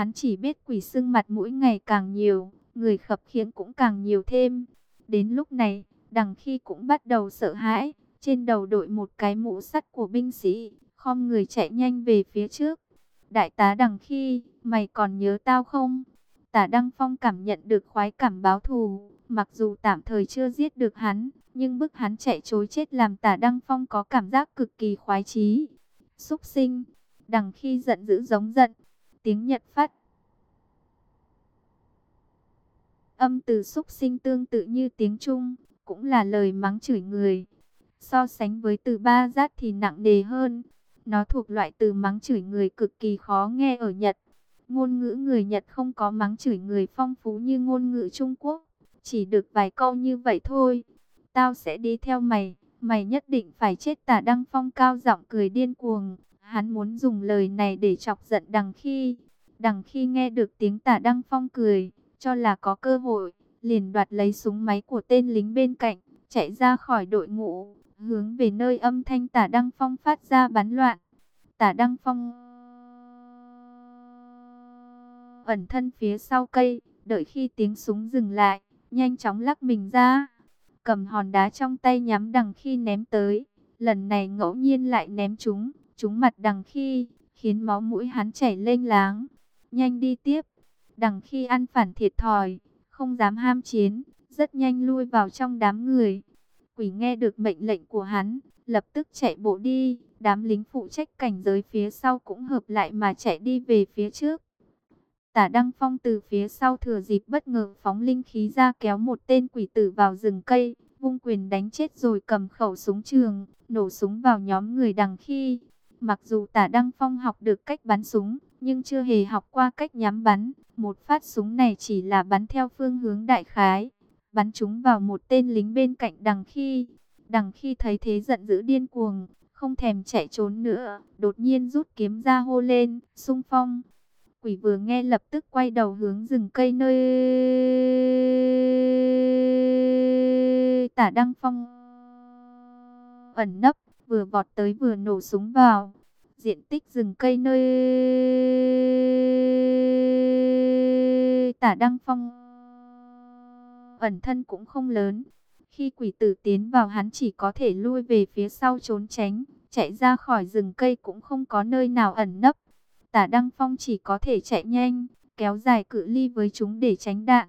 Hắn chỉ biết quỷ sưng mặt mũi ngày càng nhiều, người khập khiễng cũng càng nhiều thêm. Đến lúc này, đằng khi cũng bắt đầu sợ hãi, trên đầu đội một cái mũ sắt của binh sĩ, khom người chạy nhanh về phía trước. Đại tá đằng khi, mày còn nhớ tao không? Tả Đăng Phong cảm nhận được khoái cảm báo thù, mặc dù tạm thời chưa giết được hắn, nhưng bức hắn chạy chối chết làm tả Đăng Phong có cảm giác cực kỳ khoái chí. Xúc sinh, đằng khi giận dữ giống giận, tiếng Nhật phát. Âm từ xúc sinh tương tự như tiếng Trung, cũng là lời mắng chửi người. So sánh với từ ba giác thì nặng đề hơn. Nó thuộc loại từ mắng chửi người cực kỳ khó nghe ở Nhật. Ngôn ngữ người Nhật không có mắng chửi người phong phú như ngôn ngữ Trung Quốc. Chỉ được vài câu như vậy thôi. Tao sẽ đi theo mày. Mày nhất định phải chết tả Đăng Phong cao giọng cười điên cuồng. Hắn muốn dùng lời này để chọc giận đằng khi. Đằng khi nghe được tiếng tả Đăng Phong cười. Cho là có cơ hội. Liền đoạt lấy súng máy của tên lính bên cạnh. Chạy ra khỏi đội ngũ. Hướng về nơi âm thanh tả Đăng Phong phát ra bắn loạn. Tả Đăng Phong ẩn thân phía sau cây, đợi khi tiếng súng dừng lại, nhanh chóng lắc mình ra, cầm hòn đá trong tay nhắm đằng khi ném tới, lần này ngẫu nhiên lại ném chúng, chúng mặt đằng khi, khiến máu mũi hắn chảy lênh láng, nhanh đi tiếp, đằng khi ăn phản thiệt thòi, không dám ham chiến, rất nhanh lui vào trong đám người, quỷ nghe được mệnh lệnh của hắn, lập tức chạy bộ đi, đám lính phụ trách cảnh giới phía sau cũng hợp lại mà chạy đi về phía trước. Tả Đăng Phong từ phía sau thừa dịp bất ngờ phóng linh khí ra kéo một tên quỷ tử vào rừng cây, vung quyền đánh chết rồi cầm khẩu súng trường, nổ súng vào nhóm người đằng khi. Mặc dù tả Đăng Phong học được cách bắn súng, nhưng chưa hề học qua cách nhắm bắn. Một phát súng này chỉ là bắn theo phương hướng đại khái, bắn chúng vào một tên lính bên cạnh đằng khi. Đằng khi thấy thế giận dữ điên cuồng, không thèm chạy trốn nữa, đột nhiên rút kiếm ra hô lên, sung phong. Quỷ vừa nghe lập tức quay đầu hướng rừng cây nơi tả Đăng Phong ẩn nấp, vừa vọt tới vừa nổ súng vào. Diện tích rừng cây nơi tả Đăng Phong ẩn thân cũng không lớn. Khi quỷ tử tiến vào hắn chỉ có thể lui về phía sau trốn tránh, chạy ra khỏi rừng cây cũng không có nơi nào ẩn nấp. Tả Đăng Phong chỉ có thể chạy nhanh, kéo dài cự ly với chúng để tránh đạn.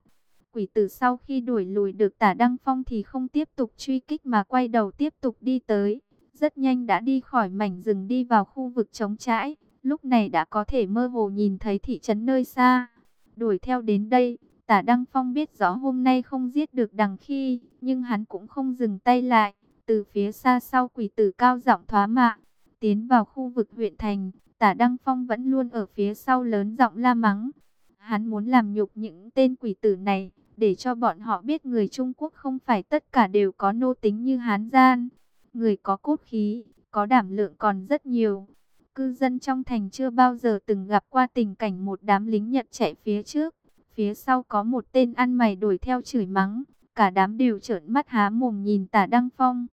Quỷ tử sau khi đuổi lùi được tả Đăng Phong thì không tiếp tục truy kích mà quay đầu tiếp tục đi tới. Rất nhanh đã đi khỏi mảnh rừng đi vào khu vực trống trãi. Lúc này đã có thể mơ hồ nhìn thấy thị trấn nơi xa. Đuổi theo đến đây, tả Đăng Phong biết rõ hôm nay không giết được đằng khi, nhưng hắn cũng không dừng tay lại. Từ phía xa sau quỷ tử cao giọng thoá mạ, tiến vào khu vực huyện thành, Tả Đăng Phong vẫn luôn ở phía sau lớn giọng la mắng. Hắn muốn làm nhục những tên quỷ tử này, để cho bọn họ biết người Trung Quốc không phải tất cả đều có nô tính như Hán gian. Người có cốt khí, có đảm lượng còn rất nhiều. Cư dân trong thành chưa bao giờ từng gặp qua tình cảnh một đám lính Nhật chạy phía trước. Phía sau có một tên ăn mày đuổi theo chửi mắng. Cả đám đều trợn mắt há mồm nhìn tả Đăng Phong.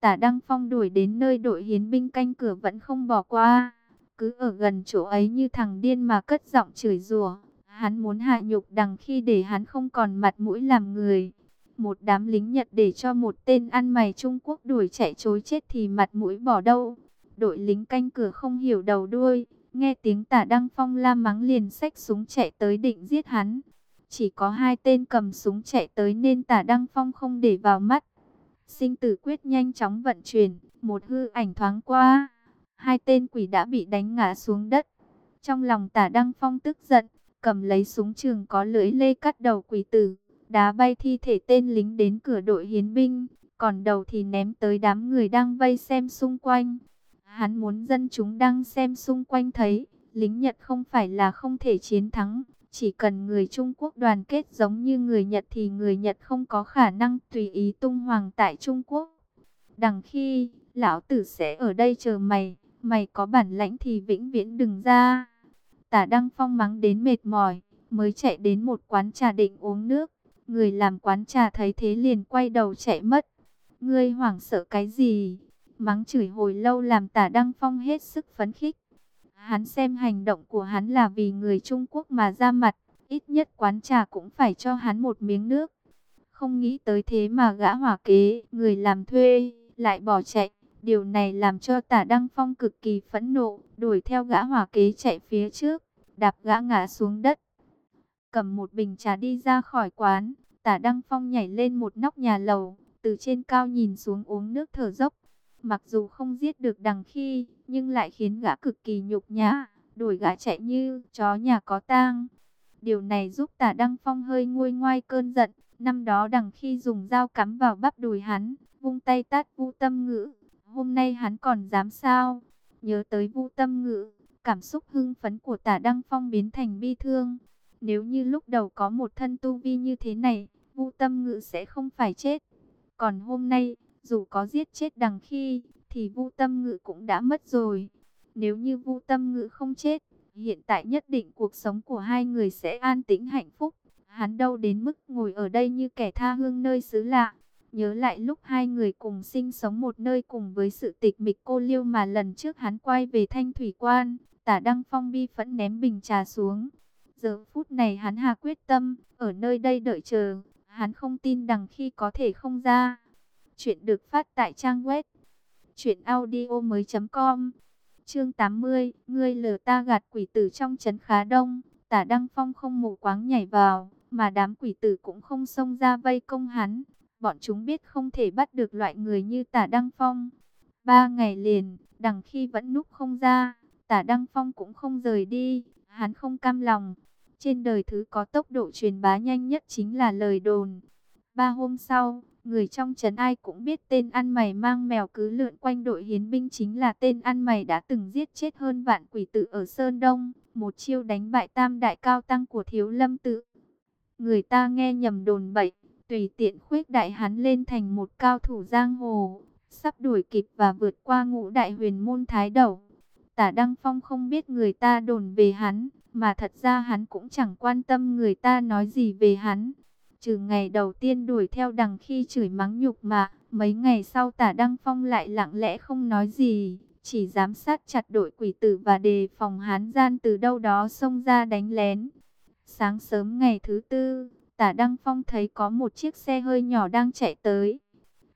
Tả Đăng Phong đuổi đến nơi đội hiến binh canh cửa vẫn không bỏ qua cứ ở gần chỗ ấy như thằng điên mà cất giọng chửi rủa. Hắn muốn hạ nhục đằng khi để hắn không còn mặt mũi làm người. Một đám lính Nhật để cho một tên ăn mày Trung Quốc đuổi chạy chối chết thì mặt mũi bỏ đâu. Đội lính canh cửa không hiểu đầu đuôi, nghe tiếng tả Đăng Phong la mắng liền xách súng chạy tới định giết hắn. Chỉ có hai tên cầm súng chạy tới nên tả Đăng Phong không để vào mắt. Sinh tử quyết nhanh chóng vận chuyển, một hư ảnh thoáng qua hai tên quỷ đã bị đánh ngã xuống đất. Trong lòng tả Đăng Phong tức giận, cầm lấy súng trường có lưỡi lê cắt đầu quỷ tử, đá bay thi thể tên lính đến cửa đội hiến binh, còn đầu thì ném tới đám người đang vây xem xung quanh. Hắn muốn dân chúng đang xem xung quanh thấy, lính Nhật không phải là không thể chiến thắng, chỉ cần người Trung Quốc đoàn kết giống như người Nhật thì người Nhật không có khả năng tùy ý tung hoàng tại Trung Quốc. Đằng khi, lão tử sẽ ở đây chờ mày. Mày có bản lãnh thì vĩnh viễn đừng ra. Tả Đăng Phong mắng đến mệt mỏi, mới chạy đến một quán trà định uống nước. Người làm quán trà thấy thế liền quay đầu chạy mất. Ngươi hoảng sợ cái gì? Mắng chửi hồi lâu làm tả Đăng Phong hết sức phấn khích. Hắn xem hành động của hắn là vì người Trung Quốc mà ra mặt, ít nhất quán trà cũng phải cho hắn một miếng nước. Không nghĩ tới thế mà gã hỏa kế, người làm thuê, lại bỏ chạy. Điều này làm cho tả Đăng Phong cực kỳ phẫn nộ, đuổi theo gã hỏa kế chạy phía trước, đạp gã ngã xuống đất. Cầm một bình trà đi ra khỏi quán, tả Đăng Phong nhảy lên một nóc nhà lầu, từ trên cao nhìn xuống uống nước thở dốc. Mặc dù không giết được đằng khi, nhưng lại khiến gã cực kỳ nhục nhã, đuổi gã chạy như chó nhà có tang. Điều này giúp tả Đăng Phong hơi nguôi ngoai cơn giận, năm đó đằng khi dùng dao cắm vào bắp đùi hắn, vung tay tát vu tâm ngữ. Hôm nay hắn còn dám sao? Nhớ tới vu tâm ngữ, cảm xúc hưng phấn của tả Đăng Phong biến thành bi thương. Nếu như lúc đầu có một thân tu vi như thế này, vu tâm ngữ sẽ không phải chết. Còn hôm nay, dù có giết chết đằng khi, thì Vu Tâm Ngự cũng đã mất rồi. Nếu như Vu Tâm Ngự không chết, hiện tại nhất định cuộc sống của hai người sẽ an tĩnh hạnh phúc. Hắn đâu đến mức ngồi ở đây như kẻ tha hương nơi xứ lạ. Nhớ lại lúc hai người cùng sinh sống một nơi cùng với sự tịch mịch cô liêu mà lần trước hắn quay về thanh thủy quan, tả đăng phong bi phẫn ném bình trà xuống. Giờ phút này hắn hà quyết tâm, ở nơi đây đợi chờ, hắn không tin đằng khi có thể không ra. Chuyện được phát tại trang web truyệnaudiomoi.com. Chương 80, ngươi lờ ta gạt quỷ tử trong trấn khá đông, Tả Đăng Phong không mù quáng nhảy vào, mà đám quỷ tử cũng không xông ra vây công hắn. Bọn chúng biết không thể bắt được loại người như Tả Đăng Phong. Ba ngày liền, đằng khi vẫn núp không ra, Tả Đăng Phong cũng không rời đi, hắn không cam lòng. Trên đời thứ có tốc độ truyền bá nhanh nhất chính là lời đồn. Ba hôm sau, Người trong trấn ai cũng biết tên ăn mày mang mèo cứ lượn quanh đội hiến binh chính là tên ăn mày đã từng giết chết hơn vạn quỷ tử ở Sơn Đông, một chiêu đánh bại tam đại cao tăng của thiếu lâm tự. Người ta nghe nhầm đồn bậy, tùy tiện khuếch đại hắn lên thành một cao thủ giang hồ, sắp đuổi kịp và vượt qua ngũ đại huyền môn thái đầu. Tả Đăng Phong không biết người ta đồn về hắn, mà thật ra hắn cũng chẳng quan tâm người ta nói gì về hắn. Trừ ngày đầu tiên đuổi theo đằng khi chửi mắng nhục mà, mấy ngày sau tả Đăng Phong lại lặng lẽ không nói gì, chỉ giám sát chặt đội quỷ tử và đề phòng hán gian từ đâu đó xông ra đánh lén. Sáng sớm ngày thứ tư, tả Đăng Phong thấy có một chiếc xe hơi nhỏ đang chạy tới.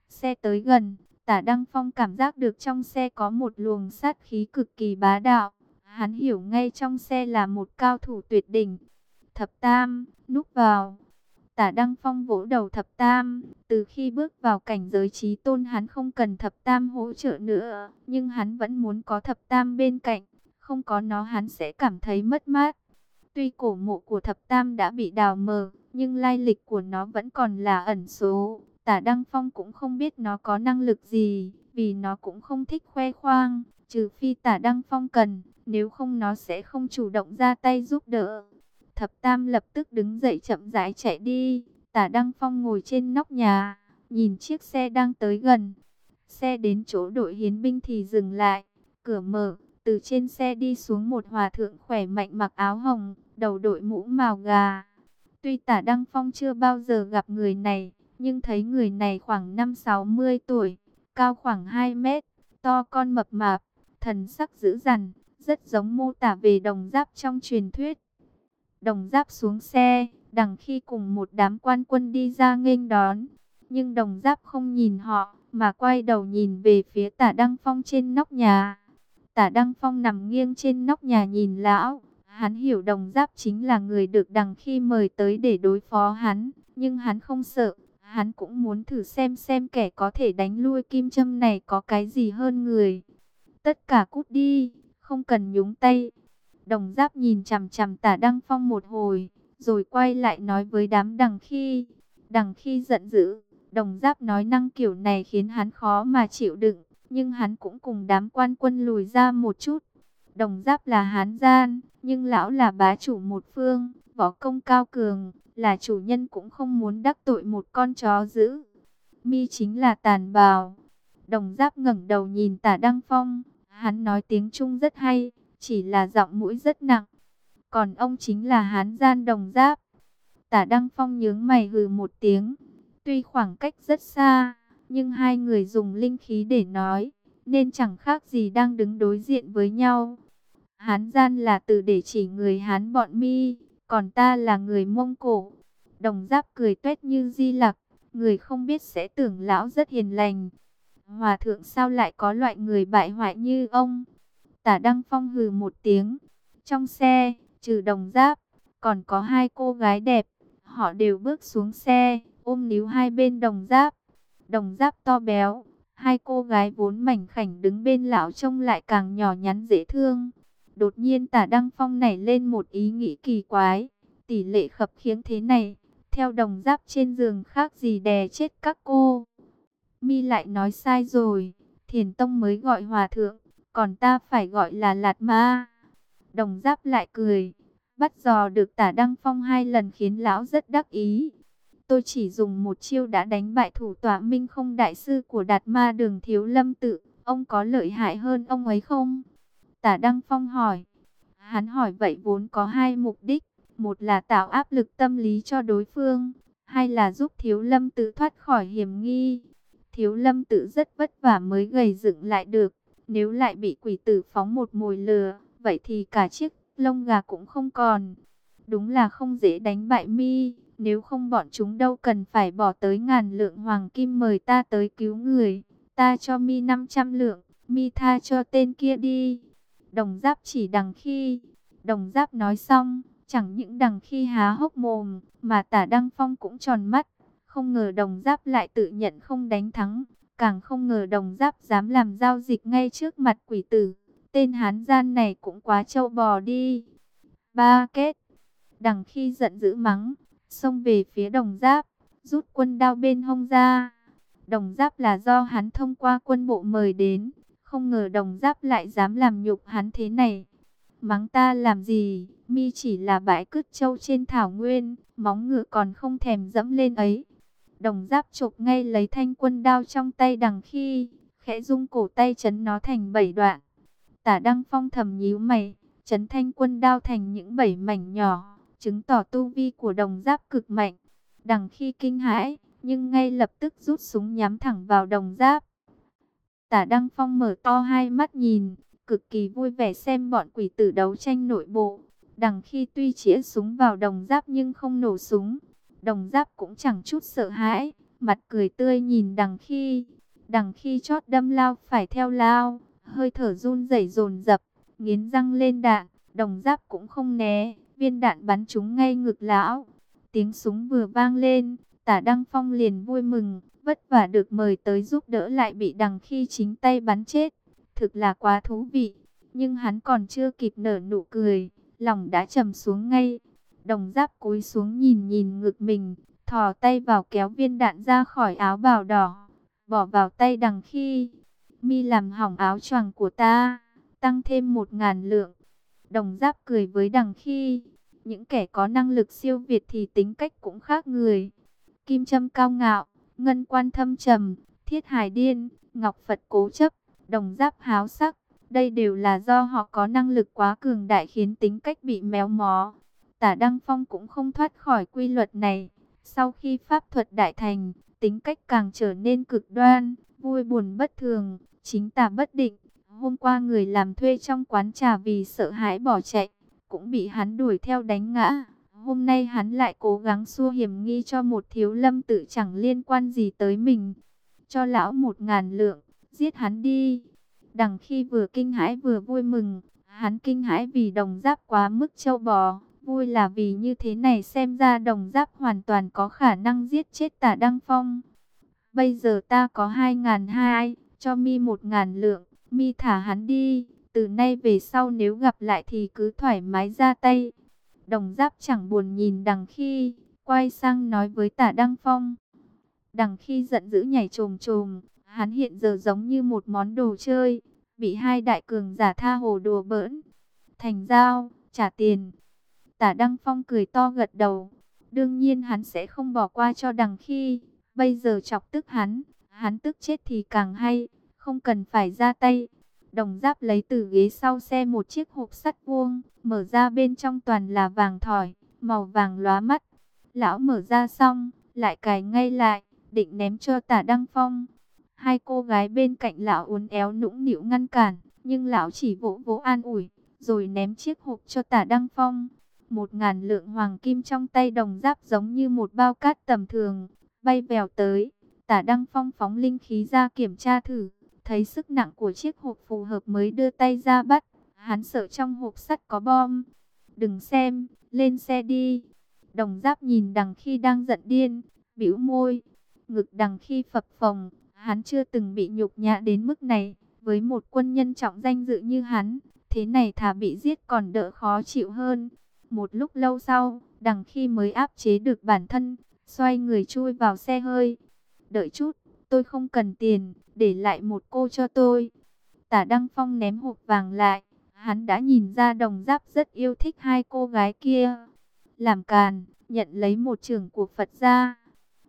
Xe tới gần, tả Đăng Phong cảm giác được trong xe có một luồng sát khí cực kỳ bá đạo. Hắn hiểu ngay trong xe là một cao thủ tuyệt đỉnh. Thập Tam, núp vào. Tả Đăng Phong vỗ đầu thập tam, từ khi bước vào cảnh giới trí tôn hắn không cần thập tam hỗ trợ nữa, nhưng hắn vẫn muốn có thập tam bên cạnh, không có nó hắn sẽ cảm thấy mất mát. Tuy cổ mộ của thập tam đã bị đào mờ, nhưng lai lịch của nó vẫn còn là ẩn số. Tả Đăng Phong cũng không biết nó có năng lực gì, vì nó cũng không thích khoe khoang, trừ phi tả Đăng Phong cần, nếu không nó sẽ không chủ động ra tay giúp đỡ. Thập Tam lập tức đứng dậy chậm rãi chạy đi. Tả Đăng Phong ngồi trên nóc nhà, nhìn chiếc xe đang tới gần. Xe đến chỗ đội hiến binh thì dừng lại, cửa mở, từ trên xe đi xuống một hòa thượng khỏe mạnh mặc áo hồng, đầu đội mũ màu gà. Tuy tả Đăng Phong chưa bao giờ gặp người này, nhưng thấy người này khoảng 5-60 tuổi, cao khoảng 2 mét, to con mập mạp, thần sắc dữ dằn, rất giống mô tả về đồng giáp trong truyền thuyết. Đồng giáp xuống xe, đằng khi cùng một đám quan quân đi ra nghênh đón. Nhưng đồng giáp không nhìn họ, mà quay đầu nhìn về phía tả Đăng Phong trên nóc nhà. Tả Đăng Phong nằm nghiêng trên nóc nhà nhìn lão. Hắn hiểu đồng giáp chính là người được đằng khi mời tới để đối phó hắn. Nhưng hắn không sợ, hắn cũng muốn thử xem xem kẻ có thể đánh lui kim châm này có cái gì hơn người. Tất cả cút đi, không cần nhúng tay. Đồng giáp nhìn chằm chằm tả Đăng Phong một hồi, rồi quay lại nói với đám đằng khi. Đằng khi giận dữ, đồng giáp nói năng kiểu này khiến hắn khó mà chịu đựng, nhưng hắn cũng cùng đám quan quân lùi ra một chút. Đồng giáp là hán gian, nhưng lão là bá chủ một phương, võ công cao cường, là chủ nhân cũng không muốn đắc tội một con chó dữ. Mi chính là tàn bào. Đồng giáp ngẩng đầu nhìn tả Đăng Phong, hắn nói tiếng Trung rất hay, chỉ là giọng mũi rất nặng. Còn ông chính là Hán Gian Đồng Giáp. Tả Đăng Phong nhướng mày hừ một tiếng. Tuy khoảng cách rất xa, nhưng hai người dùng linh khí để nói, nên chẳng khác gì đang đứng đối diện với nhau. Hán gian là từ để chỉ người Hán bọn mi, còn ta là người Mông Cổ. Đồng giáp cười tuét như di lặc, người không biết sẽ tưởng lão rất hiền lành. Hòa thượng sao lại có loại người bại hoại như ông? Tả Đăng Phong hừ một tiếng. Trong xe, trừ đồng giáp, còn có hai cô gái đẹp. Họ đều bước xuống xe, ôm níu hai bên đồng giáp. Đồng giáp to béo, hai cô gái vốn mảnh khảnh đứng bên lão trông lại càng nhỏ nhắn dễ thương. Đột nhiên tả Đăng Phong nảy lên một ý nghĩ kỳ quái. Tỷ lệ khập khiếng thế này, theo đồng giáp trên giường khác gì đè chết các cô. Mi lại nói sai rồi, thiền tông mới gọi hòa thượng, còn ta phải gọi là lạt ma. Đồng giáp lại cười, bắt giò được tả Đăng Phong hai lần khiến lão rất đắc ý. Tôi chỉ dùng một chiêu đã đánh bại thủ tọa minh không đại sư của đạt ma đường thiếu lâm tự. Ông có lợi hại hơn ông ấy không? Tả Đăng Phong hỏi. Hắn hỏi vậy vốn có hai mục đích. Một là tạo áp lực tâm lý cho đối phương. Hai là giúp thiếu lâm tự thoát khỏi hiểm nghi. Thiếu lâm tự rất vất vả mới gầy dựng lại được. Nếu lại bị quỷ tử phóng một mồi lừa, vậy thì cả chiếc lông gà cũng không còn. Đúng là không dễ đánh bại mi. Nếu không bọn chúng đâu cần phải bỏ tới ngàn lượng hoàng kim mời ta tới cứu người. Ta cho mi 500 lượng, mi tha cho tên kia đi. Đồng giáp chỉ đằng khi. Đồng giáp nói xong, chẳng những đằng khi há hốc mồm, mà tả Đăng Phong cũng tròn mắt. Không ngờ đồng giáp lại tự nhận không đánh thắng. Càng không ngờ đồng giáp dám làm giao dịch ngay trước mặt quỷ tử. Tên hán gian này cũng quá trâu bò đi. Ba kết. Đằng khi giận dữ mắng, xông về phía đồng giáp, rút quân đao bên hông ra. Đồng giáp là do hắn thông qua quân bộ mời đến, không ngờ đồng giáp lại dám làm nhục hắn thế này. Mắng ta làm gì, mi chỉ là bãi cứt trâu trên thảo nguyên, móng ngựa còn không thèm dẫm lên ấy. Đồng giáp chộp ngay lấy thanh quân đao trong tay đằng khi, khẽ rung cổ tay chấn nó thành bảy đoạn. Tả Đăng Phong thầm nhíu mày, chấn thanh quân đao thành những bảy mảnh nhỏ chứng tỏ tu vi của đồng giáp cực mạnh. Đằng khi kinh hãi, nhưng ngay lập tức rút súng nhắm thẳng vào đồng giáp. Tả Đăng Phong mở to hai mắt nhìn, cực kỳ vui vẻ xem bọn quỷ tử đấu tranh nội bộ. Đằng khi tuy chĩa súng vào đồng giáp nhưng không nổ súng. Đồng giáp cũng chẳng chút sợ hãi, mặt cười tươi nhìn đằng khi. Đằng khi chót đâm lao phải theo lao, hơi thở run rẩy dồn dập, nghiến răng lên đạn, đồng giáp cũng không né viên đạn bắn trúng ngay ngực lão. Tiếng súng vừa vang lên, tả Đăng Phong liền vui mừng, vất vả được mời tới giúp đỡ lại bị đằng khi chính tay bắn chết. Thực là quá thú vị, nhưng hắn còn chưa kịp nở nụ cười, lòng đã trầm xuống ngay. Đồng giáp cúi xuống nhìn nhìn ngực mình, thò tay vào kéo viên đạn ra khỏi áo bào đỏ, bỏ vào tay đằng khi. Mi làm hỏng áo choàng của ta, tăng thêm một ngàn lượng. Đồng giáp cười với đằng khi, những kẻ có năng lực siêu việt thì tính cách cũng khác người. Kim châm cao ngạo, ngân quan thâm trầm, thiết hài điên, ngọc Phật cố chấp, đồng giáp háo sắc. Đây đều là do họ có năng lực quá cường đại khiến tính cách bị méo mó. Tả Đăng Phong cũng không thoát khỏi quy luật này. Sau khi pháp thuật đại thành, tính cách càng trở nên cực đoan, vui buồn bất thường, chính tà bất định. Hôm qua người làm thuê trong quán trà vì sợ hãi bỏ chạy, cũng bị hắn đuổi theo đánh ngã. Hôm nay hắn lại cố gắng xua hiểm nghi cho một thiếu lâm tự chẳng liên quan gì tới mình. Cho lão một ngàn lượng, giết hắn đi. Đằng khi vừa kinh hãi vừa vui mừng, hắn kinh hãi vì đồng giáp quá mức châu bò. Vui là vì như thế này xem ra đồng giáp hoàn toàn có khả năng giết chết tả Đăng Phong. Bây giờ ta có hai ngàn hai, cho mi một ngàn lượng mi thả hắn đi, từ nay về sau nếu gặp lại thì cứ thoải mái ra tay. Đồng giáp chẳng buồn nhìn đằng khi, quay sang nói với tả Đăng Phong. Đằng khi giận dữ nhảy trồm trồm, hắn hiện giờ giống như một món đồ chơi, bị hai đại cường giả tha hồ đùa bỡn. Thành giao, trả tiền. Tả Đăng Phong cười to gật đầu. Đương nhiên hắn sẽ không bỏ qua cho đằng khi. Bây giờ chọc tức hắn, hắn tức chết thì càng hay không cần phải ra tay. Đồng giáp lấy từ ghế sau xe một chiếc hộp sắt vuông, mở ra bên trong toàn là vàng thỏi, màu vàng lóa mắt. Lão mở ra xong, lại cài ngay lại, định ném cho tả Đăng Phong. Hai cô gái bên cạnh lão uốn éo nũng nịu ngăn cản, nhưng lão chỉ vỗ vỗ an ủi, rồi ném chiếc hộp cho tả Đăng Phong. Một ngàn lượng hoàng kim trong tay đồng giáp giống như một bao cát tầm thường, bay vèo tới. Tả Đăng Phong phóng linh khí ra kiểm tra thử, thấy sức nặng của chiếc hộp phù hợp mới đưa tay ra bắt. Hắn sợ trong hộp sắt có bom. Đừng xem, lên xe đi. Đồng giáp nhìn đằng khi đang giận điên, bĩu môi. Ngực đằng khi phập phồng, hắn chưa từng bị nhục nhã đến mức này. Với một quân nhân trọng danh dự như hắn, thế này thà bị giết còn đỡ khó chịu hơn. Một lúc lâu sau, đằng khi mới áp chế được bản thân, xoay người chui vào xe hơi. Đợi chút, tôi không cần tiền, để lại một cô cho tôi. Tả Đăng Phong ném hộp vàng lại, hắn đã nhìn ra đồng giáp rất yêu thích hai cô gái kia. Làm càn, nhận lấy một trường của Phật gia.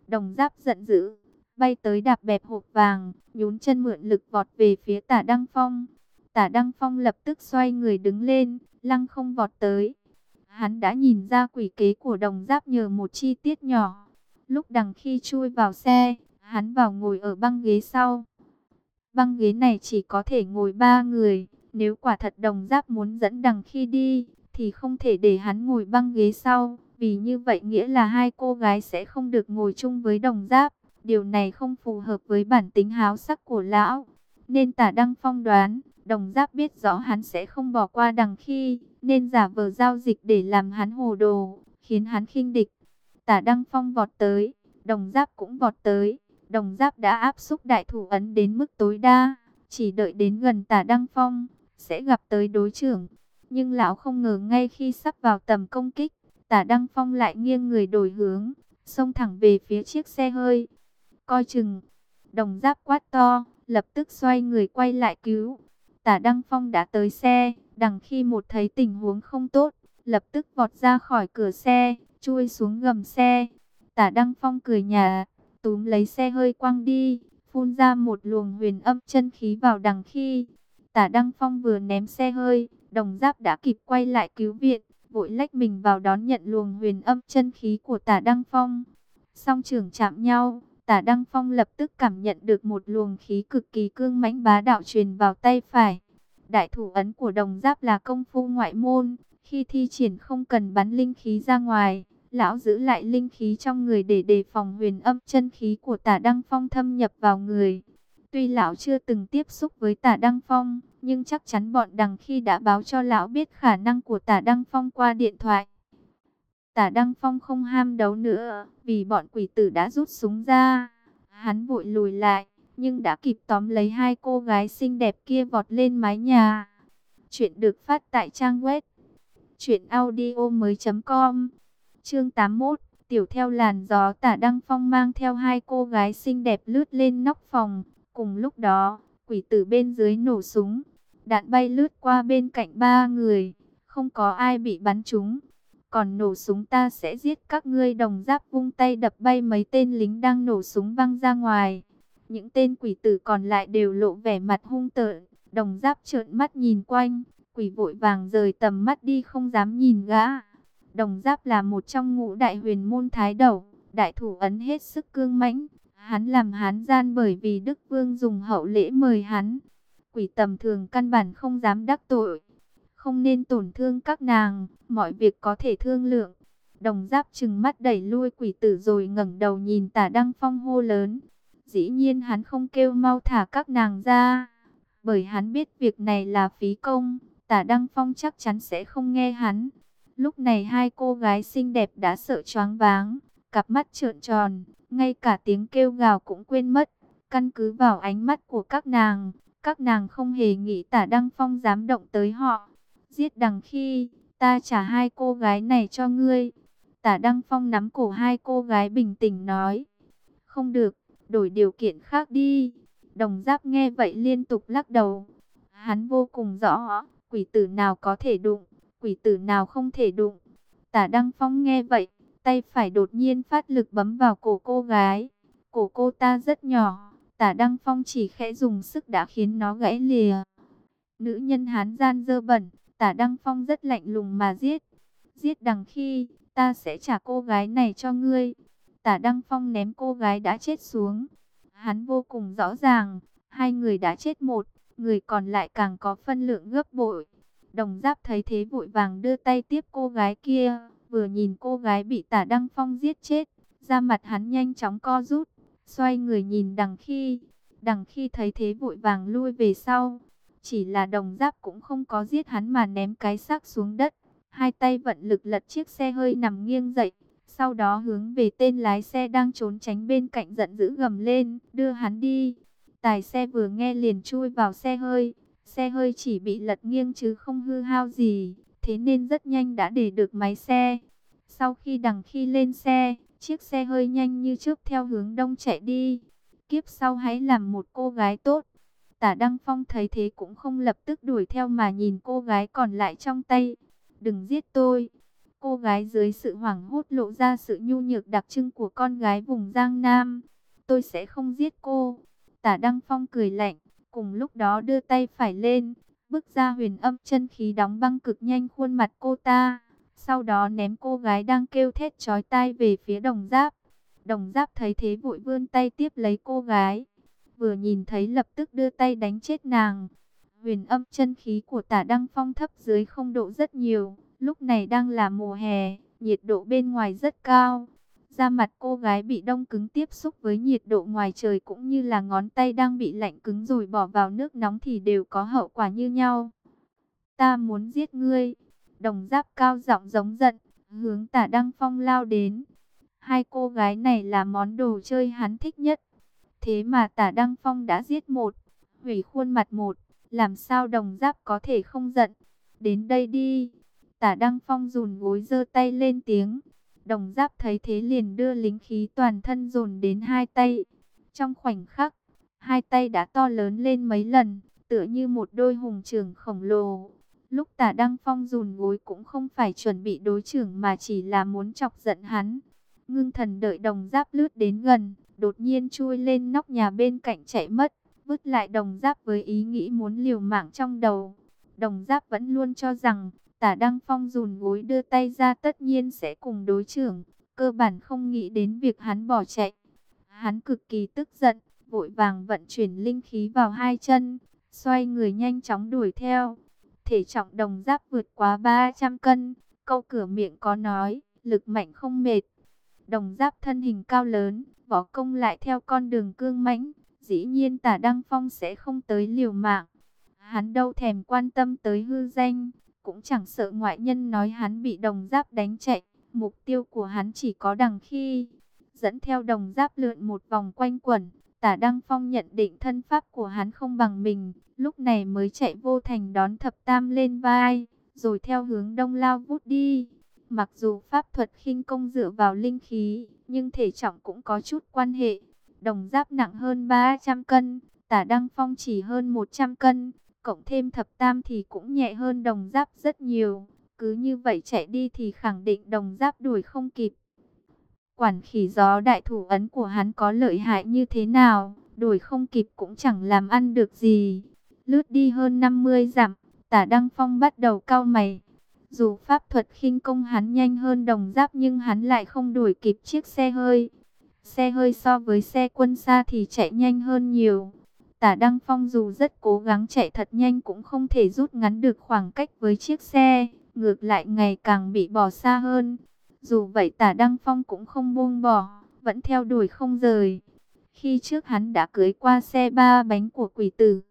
Đồng giáp giận dữ, bay tới đạp bẹp hộp vàng, nhún chân mượn lực vọt về phía tả Đăng Phong. Tả Đăng Phong lập tức xoay người đứng lên, lăng không vọt tới. Hắn đã nhìn ra quỷ kế của đồng giáp nhờ một chi tiết nhỏ. Lúc đằng khi chui vào xe, hắn vào ngồi ở băng ghế sau. Băng ghế này chỉ có thể ngồi ba người. Nếu quả thật đồng giáp muốn dẫn đằng khi đi, thì không thể để hắn ngồi băng ghế sau. Vì như vậy nghĩa là hai cô gái sẽ không được ngồi chung với đồng giáp. Điều này không phù hợp với bản tính háo sắc của lão. Nên tả đăng phong đoán, đồng giáp biết rõ hắn sẽ không bỏ qua đằng khi, nên giả vờ giao dịch để làm hắn hồ đồ, khiến hắn khinh địch. Tả đăng phong vọt tới, đồng giáp cũng vọt tới. Đồng giáp đã áp xúc đại thủ ấn đến mức tối đa, chỉ đợi đến gần tả đăng phong, sẽ gặp tới đối trưởng. Nhưng lão không ngờ ngay khi sắp vào tầm công kích, tả đăng phong lại nghiêng người đổi hướng, xông thẳng về phía chiếc xe hơi. Coi chừng, đồng giáp quát to, lập tức xoay người quay lại cứu. Tả Đăng Phong đã tới xe, đằng khi một thấy tình huống không tốt, lập tức vọt ra khỏi cửa xe, chui xuống gầm xe. Tả Đăng Phong cười nhà, túm lấy xe hơi quăng đi, phun ra một luồng huyền âm chân khí vào đằng khi. Tả Đăng Phong vừa ném xe hơi, đồng giáp đã kịp quay lại cứu viện, vội lách mình vào đón nhận luồng huyền âm chân khí của tả Đăng Phong. Song trưởng chạm nhau, tả Đăng Phong lập tức cảm nhận được một luồng khí cực kỳ cương mãnh bá đạo truyền vào tay phải. Đại thủ ấn của đồng giáp là công phu ngoại môn, khi thi triển không cần bắn linh khí ra ngoài lão giữ lại linh khí trong người để đề phòng huyền âm chân khí của tả Đăng Phong thâm nhập vào người. Tuy lão chưa từng tiếp xúc với tả Đăng Phong, nhưng chắc chắn bọn đằng khi đã báo cho lão biết khả năng của tả Đăng Phong qua điện thoại. Tả Đăng Phong không ham đấu nữa, vì bọn quỷ tử đã rút súng ra. Hắn vội lùi lại, nhưng đã kịp tóm lấy hai cô gái xinh đẹp kia vọt lên mái nhà. Chuyện được phát tại trang web chuyện audio mới.com Chương 81, tiểu theo làn gió tả Đăng Phong mang theo hai cô gái xinh đẹp lướt lên nóc phòng. Cùng lúc đó, quỷ tử bên dưới nổ súng. Đạn bay lướt qua bên cạnh ba người. Không có ai bị bắn trúng. Còn nổ súng ta sẽ giết các ngươi đồng giáp vung tay đập bay mấy tên lính đang nổ súng văng ra ngoài. Những tên quỷ tử còn lại đều lộ vẻ mặt hung tợn. Đồng giáp trợn mắt nhìn quanh. Quỷ vội vàng rời tầm mắt đi không dám nhìn gã. Đồng Giáp là một trong ngũ đại huyền môn thái đầu, đại thủ ấn hết sức cương mãnh. Hắn làm hán gian bởi vì Đức Vương dùng hậu lễ mời hắn. Quỷ tầm thường căn bản không dám đắc tội. Không nên tổn thương các nàng, mọi việc có thể thương lượng. Đồng Giáp trừng mắt đẩy lui quỷ tử rồi ngẩng đầu nhìn tả đăng phong hô lớn. Dĩ nhiên hắn không kêu mau thả các nàng ra. Bởi hắn biết việc này là phí công, tả đăng phong chắc chắn sẽ không nghe hắn. Lúc này hai cô gái xinh đẹp đã sợ choáng váng, cặp mắt trợn tròn, ngay cả tiếng kêu gào cũng quên mất. Căn cứ vào ánh mắt của các nàng, các nàng không hề nghĩ tả Đăng Phong dám động tới họ. Giết đằng khi, ta trả hai cô gái này cho ngươi. Tả Đăng Phong nắm cổ hai cô gái bình tĩnh nói. Không được, đổi điều kiện khác đi. Đồng giáp nghe vậy liên tục lắc đầu. Hắn vô cùng rõ, quỷ tử nào có thể đụng quỷ tử nào không thể đụng. Tả Đăng Phong nghe vậy, tay phải đột nhiên phát lực bấm vào cổ cô gái. Cổ cô ta rất nhỏ, tả Đăng Phong chỉ khẽ dùng sức đã khiến nó gãy lìa. Nữ nhân hán gian dơ bẩn, tả Đăng Phong rất lạnh lùng mà giết. Giết đằng khi, ta sẽ trả cô gái này cho ngươi. Tả Đăng Phong ném cô gái đã chết xuống. Hắn vô cùng rõ ràng, hai người đã chết một, người còn lại càng có phân lượng gấp bội. Đồng giáp thấy thế vội vàng đưa tay tiếp cô gái kia, vừa nhìn cô gái bị tả Đăng Phong giết chết, da mặt hắn nhanh chóng co rút, xoay người nhìn đằng khi, đằng khi thấy thế vội vàng lui về sau. Chỉ là đồng giáp cũng không có giết hắn mà ném cái xác xuống đất, hai tay vận lực lật chiếc xe hơi nằm nghiêng dậy, sau đó hướng về tên lái xe đang trốn tránh bên cạnh giận dữ gầm lên, đưa hắn đi. Tài xe vừa nghe liền chui vào xe hơi, xe hơi chỉ bị lật nghiêng chứ không hư hao gì, thế nên rất nhanh đã để được máy xe. Sau khi đằng khi lên xe, chiếc xe hơi nhanh như trước theo hướng đông chạy đi. Kiếp sau hãy làm một cô gái tốt. Tả Đăng Phong thấy thế cũng không lập tức đuổi theo mà nhìn cô gái còn lại trong tay. Đừng giết tôi. Cô gái dưới sự hoảng hốt lộ ra sự nhu nhược đặc trưng của con gái vùng Giang Nam. Tôi sẽ không giết cô. Tả Đăng Phong cười lạnh, cùng lúc đó đưa tay phải lên, bước ra huyền âm chân khí đóng băng cực nhanh khuôn mặt cô ta. Sau đó ném cô gái đang kêu thét chói tai về phía đồng giáp. Đồng giáp thấy thế vội vươn tay tiếp lấy cô gái. Vừa nhìn thấy lập tức đưa tay đánh chết nàng. Huyền âm chân khí của tả Đăng Phong thấp dưới không độ rất nhiều. Lúc này đang là mùa hè, nhiệt độ bên ngoài rất cao. Da mặt cô gái bị đông cứng tiếp xúc với nhiệt độ ngoài trời cũng như là ngón tay đang bị lạnh cứng rồi bỏ vào nước nóng thì đều có hậu quả như nhau. Ta muốn giết ngươi. Đồng giáp cao giọng giống giận, hướng tả Đăng Phong lao đến. Hai cô gái này là món đồ chơi hắn thích nhất. Thế mà tả Đăng Phong đã giết một, hủy khuôn mặt một, làm sao đồng giáp có thể không giận. Đến đây đi. Tả Đăng Phong rùn gối giơ tay lên tiếng. Đồng giáp thấy thế liền đưa lính khí toàn thân dồn đến hai tay. Trong khoảnh khắc, hai tay đã to lớn lên mấy lần, tựa như một đôi hùng trường khổng lồ. Lúc tả Đăng Phong dùn gối cũng không phải chuẩn bị đối trưởng mà chỉ là muốn chọc giận hắn. Ngưng thần đợi đồng giáp lướt đến gần, đột nhiên chui lên nóc nhà bên cạnh chạy mất, vứt lại đồng giáp với ý nghĩ muốn liều mạng trong đầu. Đồng giáp vẫn luôn cho rằng, tả Đăng Phong rùn gối đưa tay ra tất nhiên sẽ cùng đối trưởng, cơ bản không nghĩ đến việc hắn bỏ chạy. Hắn cực kỳ tức giận, vội vàng vận chuyển linh khí vào hai chân, xoay người nhanh chóng đuổi theo. Thể trọng đồng giáp vượt quá 300 cân, câu cửa miệng có nói, lực mạnh không mệt. Đồng giáp thân hình cao lớn, võ công lại theo con đường cương mãnh, dĩ nhiên tả Đăng Phong sẽ không tới liều mạng. Hắn đâu thèm quan tâm tới hư danh, cũng chẳng sợ ngoại nhân nói hắn bị đồng giáp đánh chạy. Mục tiêu của hắn chỉ có đằng khi dẫn theo đồng giáp lượn một vòng quanh quẩn. Tả Đăng Phong nhận định thân pháp của hắn không bằng mình, lúc này mới chạy vô thành đón thập tam lên vai, rồi theo hướng đông lao vút đi. Mặc dù pháp thuật khinh công dựa vào linh khí, nhưng thể trọng cũng có chút quan hệ. Đồng giáp nặng hơn 300 cân, tả Đăng Phong chỉ hơn 100 cân, cộng thêm thập tam thì cũng nhẹ hơn đồng giáp rất nhiều. Cứ như vậy chạy đi thì khẳng định đồng giáp đuổi không kịp. Quản khỉ gió đại thủ ấn của hắn có lợi hại như thế nào, đuổi không kịp cũng chẳng làm ăn được gì. Lướt đi hơn 50 dặm, tả Đăng Phong bắt đầu cao mày. Dù pháp thuật khinh công hắn nhanh hơn đồng giáp nhưng hắn lại không đuổi kịp chiếc xe hơi. Xe hơi so với xe quân xa thì chạy nhanh hơn nhiều. Tả Đăng Phong dù rất cố gắng chạy thật nhanh cũng không thể rút ngắn được khoảng cách với chiếc xe, ngược lại ngày càng bị bỏ xa hơn. Dù vậy tả Đăng Phong cũng không buông bỏ, vẫn theo đuổi không rời. Khi trước hắn đã cưới qua xe ba bánh của quỷ tử,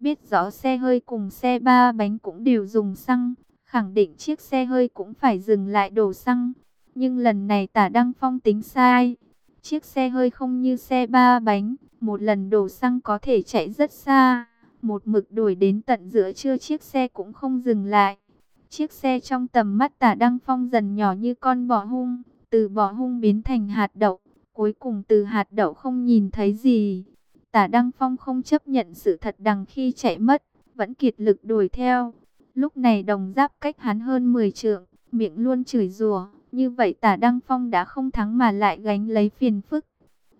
biết rõ xe hơi cùng xe ba bánh cũng đều dùng xăng, khẳng định chiếc xe hơi cũng phải dừng lại đổ xăng. Nhưng lần này tả Đăng Phong tính sai, chiếc xe hơi không như xe ba bánh, một lần đổ xăng có thể chạy rất xa, một mực đuổi đến tận giữa trưa chiếc xe cũng không dừng lại. Chiếc xe trong tầm mắt tả Đăng Phong dần nhỏ như con bò hung, từ bò hung biến thành hạt đậu, cuối cùng từ hạt đậu không nhìn thấy gì. Tả Đăng Phong không chấp nhận sự thật đằng khi chạy mất, vẫn kiệt lực đuổi theo. Lúc này đồng giáp cách hắn hơn 10 trượng, miệng luôn chửi rủa như vậy tả Đăng Phong đã không thắng mà lại gánh lấy phiền phức.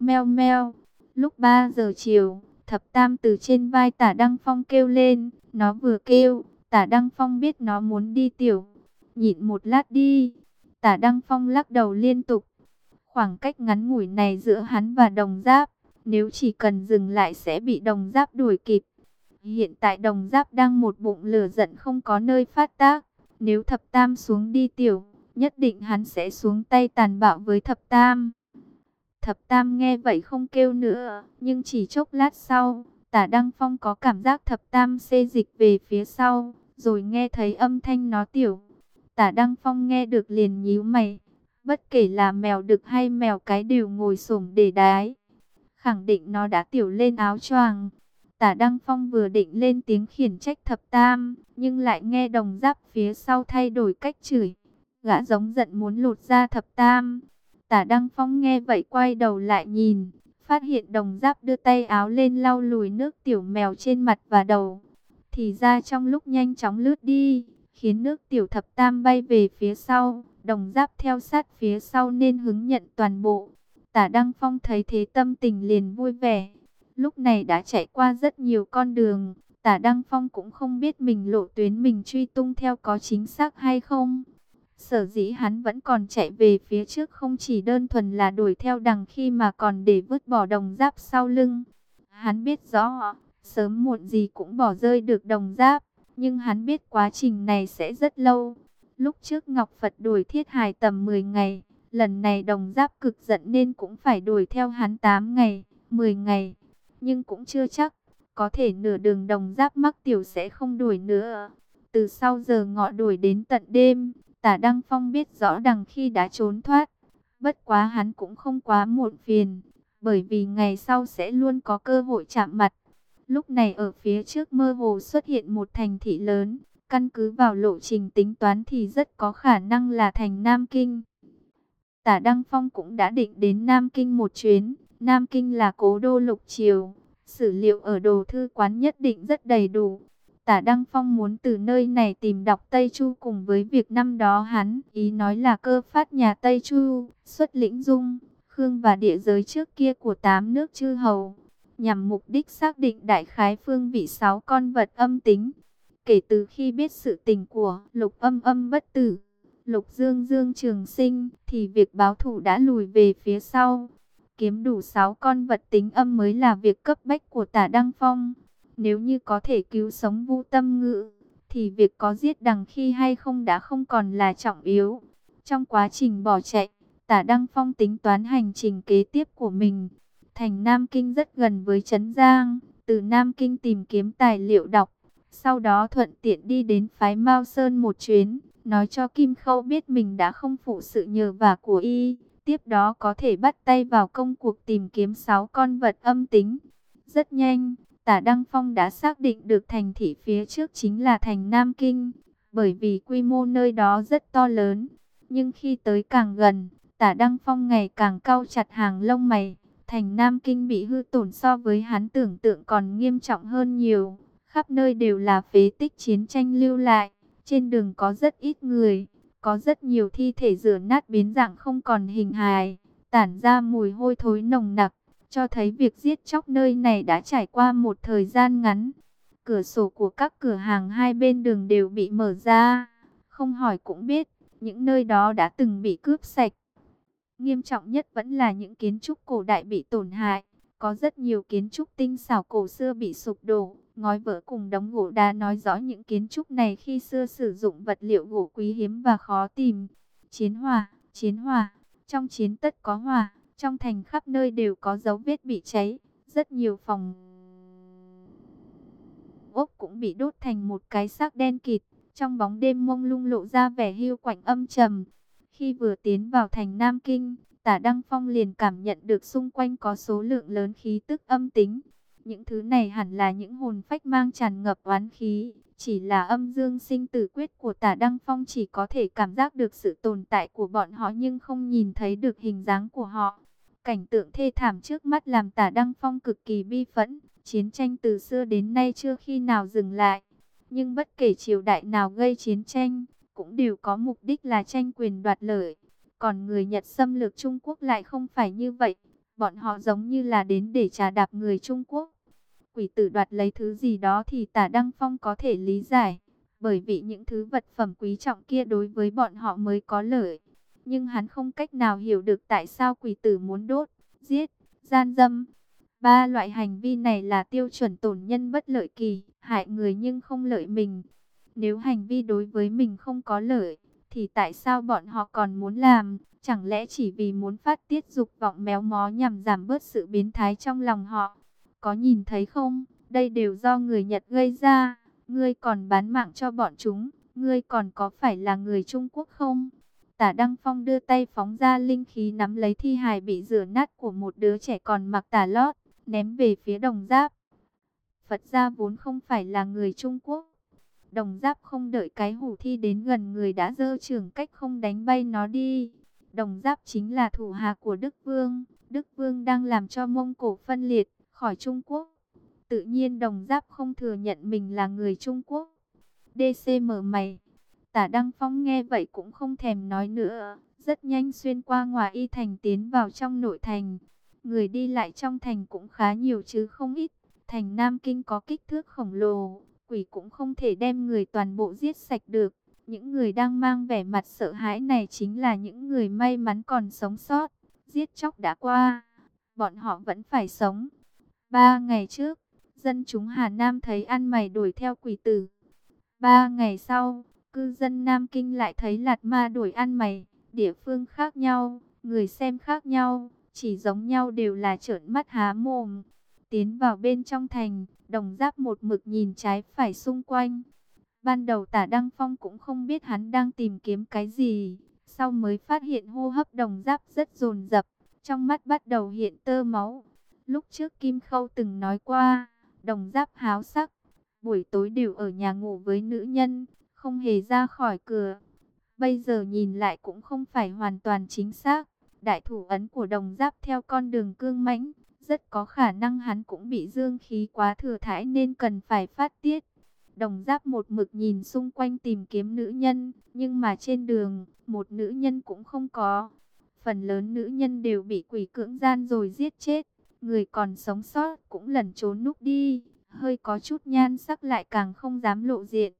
Meo meo, lúc 3 giờ chiều, thập tam từ trên vai tả Đăng Phong kêu lên, nó vừa kêu, tả Đăng Phong biết nó muốn đi tiểu. Nhịn một lát đi, tả Đăng Phong lắc đầu liên tục. Khoảng cách ngắn ngủi này giữa hắn và đồng giáp, nếu chỉ cần dừng lại sẽ bị đồng giáp đuổi kịp. Hiện tại đồng giáp đang một bụng lửa giận không có nơi phát tác. Nếu thập tam xuống đi tiểu, nhất định hắn sẽ xuống tay tàn bạo với thập tam. Thập tam nghe vậy không kêu nữa, nhưng chỉ chốc lát sau, tả Đăng Phong có cảm giác thập tam xê dịch về phía sau, rồi nghe thấy âm thanh nó tiểu. Tả Đăng Phong nghe được liền nhíu mày, bất kể là mèo đực hay mèo cái đều ngồi xổm để đái. Khẳng định nó đã tiểu lên áo choàng. Tả Đăng Phong vừa định lên tiếng khiển trách thập tam, nhưng lại nghe đồng giáp phía sau thay đổi cách chửi. Gã giống giận muốn lột ra thập tam. Tả Đăng Phong nghe vậy quay đầu lại nhìn, phát hiện đồng giáp đưa tay áo lên lau lùi nước tiểu mèo trên mặt và đầu. Thì ra trong lúc nhanh chóng lướt đi, khiến nước tiểu thập tam bay về phía sau, đồng giáp theo sát phía sau nên hứng nhận toàn bộ. Tả Đăng Phong thấy thế tâm tình liền vui vẻ. Lúc này đã chạy qua rất nhiều con đường, Tả Đăng Phong cũng không biết mình lộ tuyến mình truy tung theo có chính xác hay không. Sở dĩ hắn vẫn còn chạy về phía trước không chỉ đơn thuần là đuổi theo đằng khi mà còn để vứt bỏ đồng giáp sau lưng. Hắn biết rõ, sớm muộn gì cũng bỏ rơi được đồng giáp, nhưng hắn biết quá trình này sẽ rất lâu. Lúc trước Ngọc Phật đuổi thiết hài tầm 10 ngày, lần này đồng giáp cực giận nên cũng phải đuổi theo hắn 8 ngày, 10 ngày, nhưng cũng chưa chắc, có thể nửa đường đồng giáp mắc tiểu sẽ không đuổi nữa. Từ sau giờ ngọ đuổi đến tận đêm, Tả Đăng Phong biết rõ đằng khi đã trốn thoát. Bất quá hắn cũng không quá muộn phiền, bởi vì ngày sau sẽ luôn có cơ hội chạm mặt. Lúc này ở phía trước mơ hồ xuất hiện một thành thị lớn, căn cứ vào lộ trình tính toán thì rất có khả năng là thành Nam Kinh. Tả Đăng Phong cũng đã định đến Nam Kinh một chuyến, Nam Kinh là cố đô lục triều, sử liệu ở đồ thư quán nhất định rất đầy đủ. Tả Đăng Phong muốn từ nơi này tìm đọc Tây Chu cùng với việc năm đó hắn, ý nói là cơ phát nhà Tây Chu, xuất lĩnh dung, khương và địa giới trước kia của tám nước chư hầu, nhằm mục đích xác định đại khái phương vị sáu con vật âm tính. Kể từ khi biết sự tình của lục âm âm bất tử, lục dương dương trường sinh, thì việc báo thủ đã lùi về phía sau. Kiếm đủ sáu con vật tính âm mới là việc cấp bách của tả Đăng Phong. Nếu như có thể cứu sống vu tâm ngữ, thì việc có giết đằng khi hay không đã không còn là trọng yếu. Trong quá trình bỏ chạy, tả Đăng Phong tính toán hành trình kế tiếp của mình. Thành Nam Kinh rất gần với Trấn Giang, từ Nam Kinh tìm kiếm tài liệu đọc. Sau đó thuận tiện đi đến phái Mao Sơn một chuyến, nói cho Kim Khâu biết mình đã không phụ sự nhờ vả của y. Tiếp đó có thể bắt tay vào công cuộc tìm kiếm sáu con vật âm tính. Rất nhanh, Tả Đăng Phong đã xác định được thành thị phía trước chính là thành Nam Kinh, bởi vì quy mô nơi đó rất to lớn. Nhưng khi tới càng gần, Tả Đăng Phong ngày càng cao chặt hàng lông mày. Thành Nam Kinh bị hư tổn so với hắn tưởng tượng còn nghiêm trọng hơn nhiều. Khắp nơi đều là phế tích chiến tranh lưu lại. Trên đường có rất ít người, có rất nhiều thi thể rửa nát biến dạng không còn hình hài, tản ra mùi hôi thối nồng nặc cho thấy việc giết chóc nơi này đã trải qua một thời gian ngắn. Cửa sổ của các cửa hàng hai bên đường đều bị mở ra, không hỏi cũng biết, những nơi đó đã từng bị cướp sạch. Nghiêm trọng nhất vẫn là những kiến trúc cổ đại bị tổn hại, có rất nhiều kiến trúc tinh xảo cổ xưa bị sụp đổ, ngói vỡ cùng đống gỗ đá nói rõ những kiến trúc này khi xưa sử dụng vật liệu gỗ quý hiếm và khó tìm. Chiến hòa, chiến hòa, trong chiến tất có hòa trong thành khắp nơi đều có dấu vết bị cháy, rất nhiều phòng ốc cũng bị đốt thành một cái xác đen kịt, trong bóng đêm mông lung lộ ra vẻ hưu quạnh âm trầm. Khi vừa tiến vào thành Nam Kinh, Tả Đăng Phong liền cảm nhận được xung quanh có số lượng lớn khí tức âm tính. Những thứ này hẳn là những hồn phách mang tràn ngập oán khí, chỉ là âm dương sinh tử quyết của tả Đăng Phong chỉ có thể cảm giác được sự tồn tại của bọn họ nhưng không nhìn thấy được hình dáng của họ. Cảnh tượng thê thảm trước mắt làm tả Đăng Phong cực kỳ bi phẫn. Chiến tranh từ xưa đến nay chưa khi nào dừng lại. Nhưng bất kể triều đại nào gây chiến tranh, cũng đều có mục đích là tranh quyền đoạt lợi. Còn người Nhật xâm lược Trung Quốc lại không phải như vậy. Bọn họ giống như là đến để trà đạp người Trung Quốc. Quỷ tử đoạt lấy thứ gì đó thì tả Đăng Phong có thể lý giải. Bởi vì những thứ vật phẩm quý trọng kia đối với bọn họ mới có lợi nhưng hắn không cách nào hiểu được tại sao quỷ tử muốn đốt, giết, gian dâm. Ba loại hành vi này là tiêu chuẩn tổn nhân bất lợi kỳ, hại người nhưng không lợi mình. Nếu hành vi đối với mình không có lợi, thì tại sao bọn họ còn muốn làm? Chẳng lẽ chỉ vì muốn phát tiết dục vọng méo mó nhằm giảm bớt sự biến thái trong lòng họ? Có nhìn thấy không? Đây đều do người Nhật gây ra. Ngươi còn bán mạng cho bọn chúng. Ngươi còn có phải là người Trung Quốc không? Tả Đăng Phong đưa tay phóng ra linh khí nắm lấy thi hài bị rửa nát của một đứa trẻ còn mặc tả lót, ném về phía đồng giáp. Phật gia vốn không phải là người Trung Quốc. Đồng giáp không đợi cái hủ thi đến gần người đã dơ trường cách không đánh bay nó đi. Đồng giáp chính là thủ hạ của Đức Vương. Đức Vương đang làm cho Mông Cổ phân liệt khỏi Trung Quốc. Tự nhiên đồng giáp không thừa nhận mình là người Trung Quốc. DC mở mày. Tả Đăng Phong nghe vậy cũng không thèm nói nữa. Rất nhanh xuyên qua ngoài y thành tiến vào trong nội thành. Người đi lại trong thành cũng khá nhiều chứ không ít. Thành Nam Kinh có kích thước khổng lồ. Quỷ cũng không thể đem người toàn bộ giết sạch được. Những người đang mang vẻ mặt sợ hãi này chính là những người may mắn còn sống sót. Giết chóc đã qua. Bọn họ vẫn phải sống. Ba ngày trước, dân chúng Hà Nam thấy ăn mày đuổi theo quỷ tử. Ba ngày sau, cư dân Nam Kinh lại thấy lạt ma đuổi ăn mày. Địa phương khác nhau, người xem khác nhau, chỉ giống nhau đều là trợn mắt há mồm. Tiến vào bên trong thành, đồng giáp một mực nhìn trái phải xung quanh. Ban đầu tả Đăng Phong cũng không biết hắn đang tìm kiếm cái gì. Sau mới phát hiện hô hấp đồng giáp rất dồn dập, trong mắt bắt đầu hiện tơ máu. Lúc trước Kim Khâu từng nói qua, đồng giáp háo sắc, buổi tối đều ở nhà ngủ với nữ nhân, không hề ra khỏi cửa. Bây giờ nhìn lại cũng không phải hoàn toàn chính xác. Đại thủ ấn của đồng giáp theo con đường cương mãnh, rất có khả năng hắn cũng bị dương khí quá thừa thải nên cần phải phát tiết. Đồng giáp một mực nhìn xung quanh tìm kiếm nữ nhân, nhưng mà trên đường, một nữ nhân cũng không có. Phần lớn nữ nhân đều bị quỷ cưỡng gian rồi giết chết. Người còn sống sót cũng lẩn trốn núp đi, hơi có chút nhan sắc lại càng không dám lộ diện.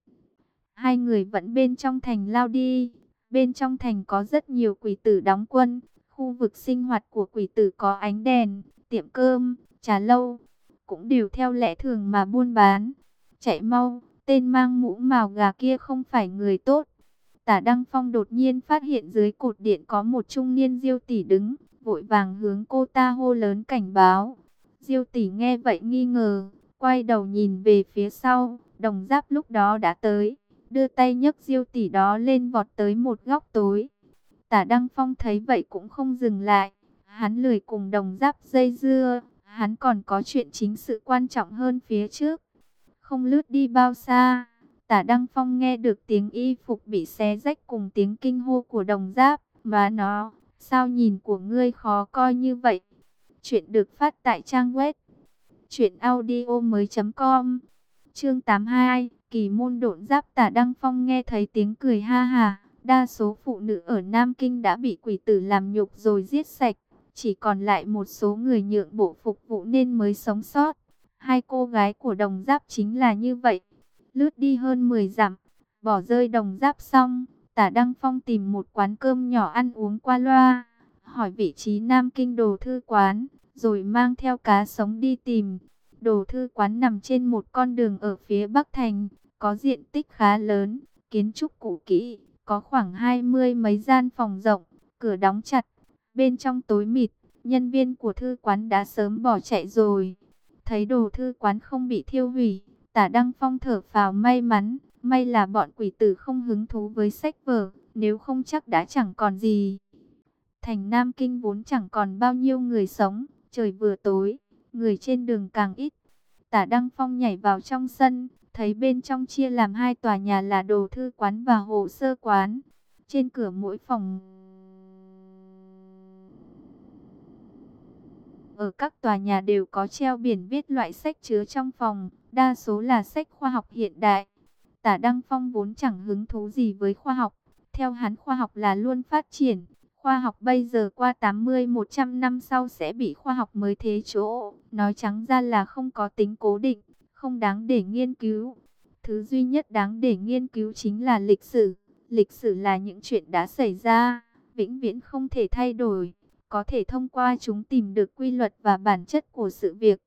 Hai người vẫn bên trong thành lao đi. Bên trong thành có rất nhiều quỷ tử đóng quân. Khu vực sinh hoạt của quỷ tử có ánh đèn, tiệm cơm, trà lâu. Cũng đều theo lẽ thường mà buôn bán. Chạy mau, tên mang mũ màu gà kia không phải người tốt. Tả Đăng Phong đột nhiên phát hiện dưới cột điện có một trung niên diêu tỷ đứng, vội vàng hướng cô ta hô lớn cảnh báo. Diêu tỷ nghe vậy nghi ngờ, quay đầu nhìn về phía sau, đồng giáp lúc đó đã tới, đưa tay nhấc diêu tỷ đó lên vọt tới một góc tối. Tả Đăng Phong thấy vậy cũng không dừng lại, hắn lười cùng đồng giáp dây dưa, hắn còn có chuyện chính sự quan trọng hơn phía trước. Không lướt đi bao xa, tả Đăng Phong nghe được tiếng y phục bị xé rách cùng tiếng kinh hô của đồng giáp, mà nó Sao nhìn của ngươi khó coi như vậy? Chuyện được phát tại trang web truyệnaudiomoi.com. Chương 82, Kỳ môn độn giáp Tả Đăng Phong nghe thấy tiếng cười ha ha, đa số phụ nữ ở Nam Kinh đã bị quỷ tử làm nhục rồi giết sạch, chỉ còn lại một số người nhượng bộ phục vụ nên mới sống sót. Hai cô gái của đồng giáp chính là như vậy. Lướt đi hơn 10 dặm, bỏ rơi đồng giáp xong, Tả Đăng Phong tìm một quán cơm nhỏ ăn uống qua loa, hỏi vị trí Nam Kinh đồ thư quán, rồi mang theo cá sống đi tìm. Đồ thư quán nằm trên một con đường ở phía Bắc Thành, có diện tích khá lớn, kiến trúc cũ kỹ, có khoảng hai mươi mấy gian phòng rộng, cửa đóng chặt, bên trong tối mịt, nhân viên của thư quán đã sớm bỏ chạy rồi. Thấy đồ thư quán không bị thiêu hủy, tả Đăng Phong thở phào may mắn, May là bọn quỷ tử không hứng thú với sách vở, nếu không chắc đã chẳng còn gì. Thành Nam Kinh vốn chẳng còn bao nhiêu người sống, trời vừa tối, người trên đường càng ít. Tả Đăng Phong nhảy vào trong sân, thấy bên trong chia làm hai tòa nhà là đồ thư quán và hồ sơ quán. Trên cửa mỗi phòng... Ở các tòa nhà đều có treo biển viết loại sách chứa trong phòng, đa số là sách khoa học hiện đại. Tả Đăng Phong vốn chẳng hứng thú gì với khoa học. Theo hắn khoa học là luôn phát triển. Khoa học bây giờ qua 80-100 năm sau sẽ bị khoa học mới thế chỗ. Nói trắng ra là không có tính cố định, không đáng để nghiên cứu. Thứ duy nhất đáng để nghiên cứu chính là lịch sử. Lịch sử là những chuyện đã xảy ra, vĩnh viễn không thể thay đổi. có thể thông qua chúng tìm được quy luật và bản chất của sự việc.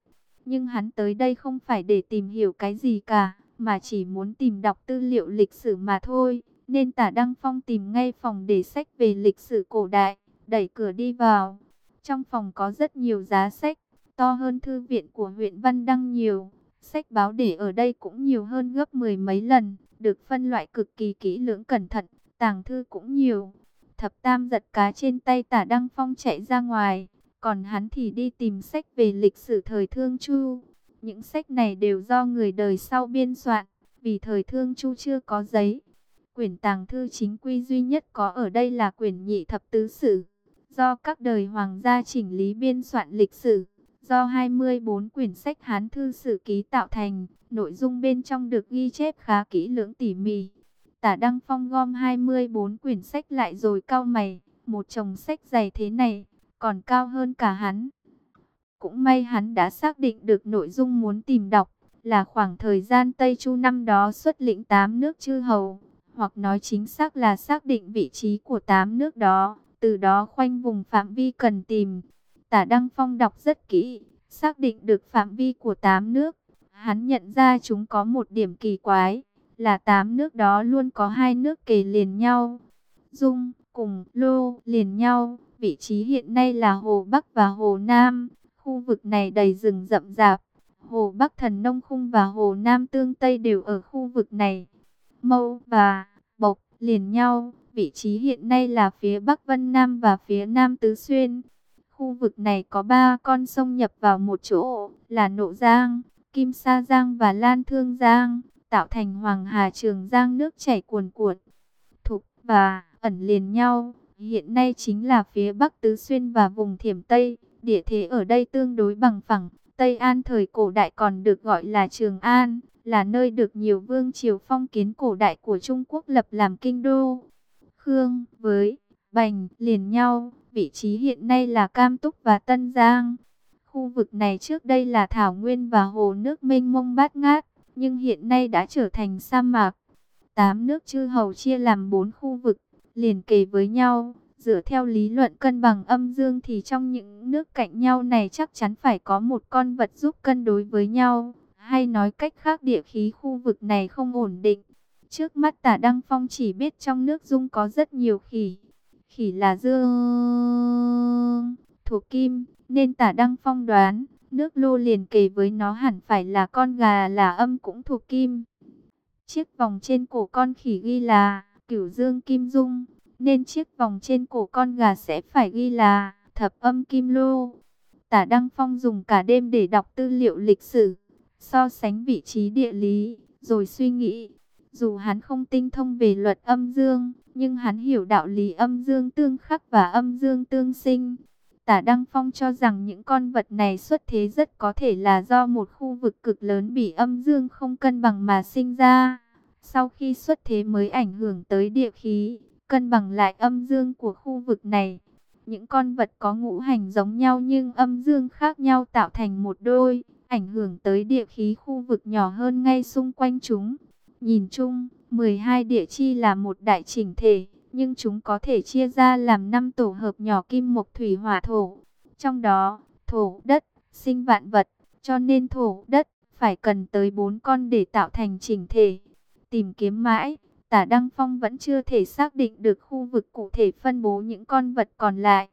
Nhưng hắn tới đây không phải để tìm hiểu cái gì cả, mà chỉ muốn tìm đọc tư liệu lịch sử mà thôi. Nên tả Đăng Phong tìm ngay phòng để sách về lịch sử cổ đại, đẩy cửa đi vào. Trong phòng có rất nhiều giá sách, to hơn thư viện của huyện Văn Đăng nhiều. Sách báo để ở đây cũng nhiều hơn gấp mười mấy lần, được phân loại cực kỳ kỹ lưỡng cẩn thận, tàng thư cũng nhiều. Thập Tam giật cá trên tay tả Đăng Phong chạy ra ngoài, còn hắn thì đi tìm sách về lịch sử thời Thương Chu. Những sách này đều do người đời sau biên soạn, vì thời Thương Chu chưa có giấy. Quyển tàng thư chính quy duy nhất có ở đây là quyển nhị thập tứ sử, do các đời hoàng gia chỉnh lý biên soạn lịch sử, do 24 quyển sách Hán thư sử ký tạo thành, nội dung bên trong được ghi chép khá kỹ lưỡng tỉ mỉ. Tả Đăng Phong gom 24 quyển sách lại rồi cao mày, một chồng sách dày thế này, còn cao hơn cả hắn. Cũng may hắn đã xác định được nội dung muốn tìm đọc, là khoảng thời gian Tây Chu năm đó xuất lĩnh 8 nước chư hầu, hoặc nói chính xác là xác định vị trí của 8 nước đó, từ đó khoanh vùng phạm vi cần tìm. Tả Đăng Phong đọc rất kỹ, xác định được phạm vi của 8 nước. Hắn nhận ra chúng có một điểm kỳ quái, là 8 nước đó luôn có hai nước kề liền nhau. Dung cùng Lô liền nhau, vị trí hiện nay là Hồ Bắc và Hồ Nam. Khu vực này đầy rừng rậm rạp. Hồ Bắc Thần Nông Khung và Hồ Nam Tương Tây đều ở khu vực này. Mâu và Bộc liền nhau, vị trí hiện nay là phía Bắc Vân Nam và phía Nam Tứ Xuyên. Khu vực này có ba con sông nhập vào một chỗ, là Nộ Giang, Kim Sa Giang và Lan Thương Giang, tạo thành Hoàng Hà Trường Giang nước chảy cuồn cuộn. Thục và ẩn liền nhau, hiện nay chính là phía Bắc Tứ Xuyên và vùng Thiểm Tây. Địa thế ở đây tương đối bằng phẳng, Tây An thời cổ đại còn được gọi là Trường An, là nơi được nhiều vương triều phong kiến cổ đại của Trung Quốc lập làm kinh đô. Khương với Bành liền nhau, vị trí hiện nay là Cam Túc và Tân Giang. Khu vực này trước đây là thảo nguyên và hồ nước mênh mông bát ngát, nhưng hiện nay đã trở thành sa mạc. Tám nước chư hầu chia làm bốn khu vực, liền kề với nhau. Dựa theo lý luận cân bằng âm dương thì trong những nước cạnh nhau này chắc chắn phải có một con vật giúp cân đối với nhau. Hay nói cách khác địa khí khu vực này không ổn định. Trước mắt tả Đăng Phong chỉ biết trong nước dung có rất nhiều khỉ. Khỉ là dương thuộc kim, nên tả Đăng Phong đoán, nước lô liền kề với nó hẳn phải là con gà là âm cũng thuộc kim. Chiếc vòng trên cổ con khỉ ghi là cửu dương kim dung, nên chiếc vòng trên cổ con gà sẽ phải ghi là thập âm kim lô. Tả Đăng Phong dùng cả đêm để đọc tư liệu lịch sử, so sánh vị trí địa lý, rồi suy nghĩ. Dù hắn không tinh thông về luật âm dương, nhưng hắn hiểu đạo lý âm dương tương khắc và âm dương tương sinh. Tả Đăng Phong cho rằng những con vật này xuất thế rất có thể là do một khu vực cực lớn bị âm dương không cân bằng mà sinh ra. Sau khi xuất thế mới ảnh hưởng tới địa khí, cân bằng lại âm dương của khu vực này. Những con vật có ngũ hành giống nhau nhưng âm dương khác nhau tạo thành một đôi, ảnh hưởng tới địa khí khu vực nhỏ hơn ngay xung quanh chúng. Nhìn chung, 12 địa chi là một đại chỉnh thể, nhưng chúng có thể chia ra làm 5 tổ hợp nhỏ kim mộc thủy hỏa thổ. Trong đó, thổ, đất, sinh vạn vật, cho nên thổ, đất, phải cần tới 4 con để tạo thành chỉnh thể. Tìm kiếm mãi, tả Đăng Phong vẫn chưa thể xác định được khu vực cụ thể phân bố những con vật còn lại.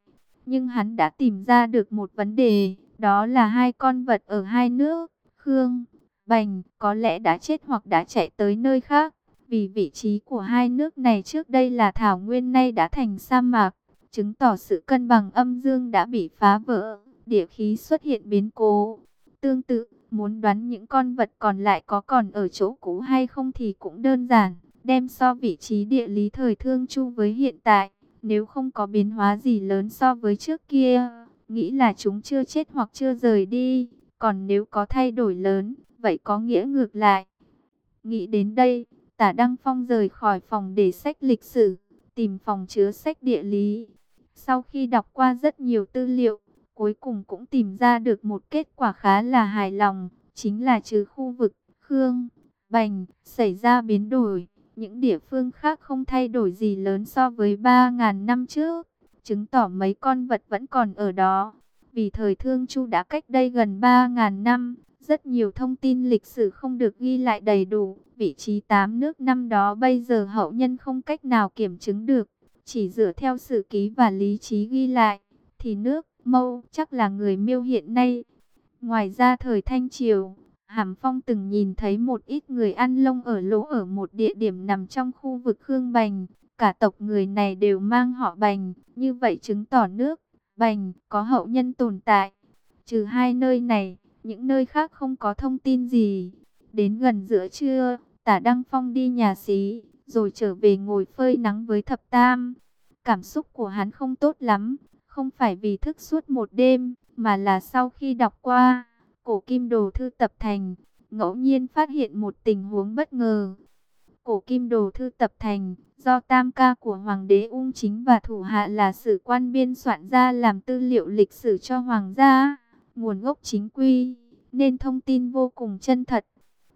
Nhưng hắn đã tìm ra được một vấn đề, đó là hai con vật ở hai nước, Khương, Bành, có lẽ đã chết hoặc đã chạy tới nơi khác. Vì vị trí của hai nước này trước đây là thảo nguyên nay đã thành sa mạc, chứng tỏ sự cân bằng âm dương đã bị phá vỡ, địa khí xuất hiện biến cố. Tương tự, muốn đoán những con vật còn lại có còn ở chỗ cũ hay không thì cũng đơn giản, đem so vị trí địa lý thời thương chu với hiện tại, nếu không có biến hóa gì lớn so với trước kia, nghĩ là chúng chưa chết hoặc chưa rời đi, còn nếu có thay đổi lớn, vậy có nghĩa ngược lại. Nghĩ đến đây, Tả Đăng Phong rời khỏi phòng để sách lịch sử, tìm phòng chứa sách địa lý. Sau khi đọc qua rất nhiều tư liệu, cuối cùng cũng tìm ra được một kết quả khá là hài lòng, chính là trừ khu vực Khương, Bành xảy ra biến đổi, những địa phương khác không thay đổi gì lớn so với 3.000 năm trước. chứng tỏ mấy con vật vẫn còn ở đó. Vì thời thương Chu đã cách đây gần 3.000 năm, rất nhiều thông tin lịch sử không được ghi lại đầy đủ. Vị trí tám nước năm đó bây giờ hậu nhân không cách nào kiểm chứng được. Chỉ dựa theo sử ký và lý trí ghi lại, thì nước Mâu chắc là người miêu hiện nay. Ngoài ra thời Thanh Triều, Hàm Phong từng nhìn thấy một ít người ăn lông ở lỗ ở một địa điểm nằm trong khu vực Khương Bành. Cả tộc người này đều mang họ Bành, như vậy chứng tỏ nước Bành có hậu nhân tồn tại. Trừ hai nơi này, những nơi khác không có thông tin gì. Đến gần giữa trưa, tả Đăng Phong đi nhà xí, rồi trở về ngồi phơi nắng với thập tam. Cảm xúc của hắn không tốt lắm, không phải vì thức suốt một đêm, mà là sau khi đọc qua cổ kim đồ thư tập thành, ngẫu nhiên phát hiện một tình huống bất ngờ. Cổ kim đồ thư tập thành, do tam ca của Hoàng đế Ung Chính và thủ hạ là sử quan biên soạn ra làm tư liệu lịch sử cho Hoàng gia, nguồn gốc chính quy, nên thông tin vô cùng chân thật.